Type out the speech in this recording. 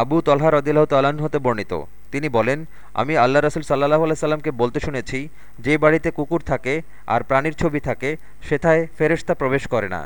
আবু তলহা রদিল্লাহ তালান হতে বর্ণিত। তিনি বলেন, আমি আল্লাহ রসুল সাল্লাহ আলাইসাল্লামকে বলতে শুনেছি, যে বাড়িতে কুকুর থাকে আর প্রাণীর ছবি থাকে, সেথায় ফেরেশতা প্রবেশ করে না।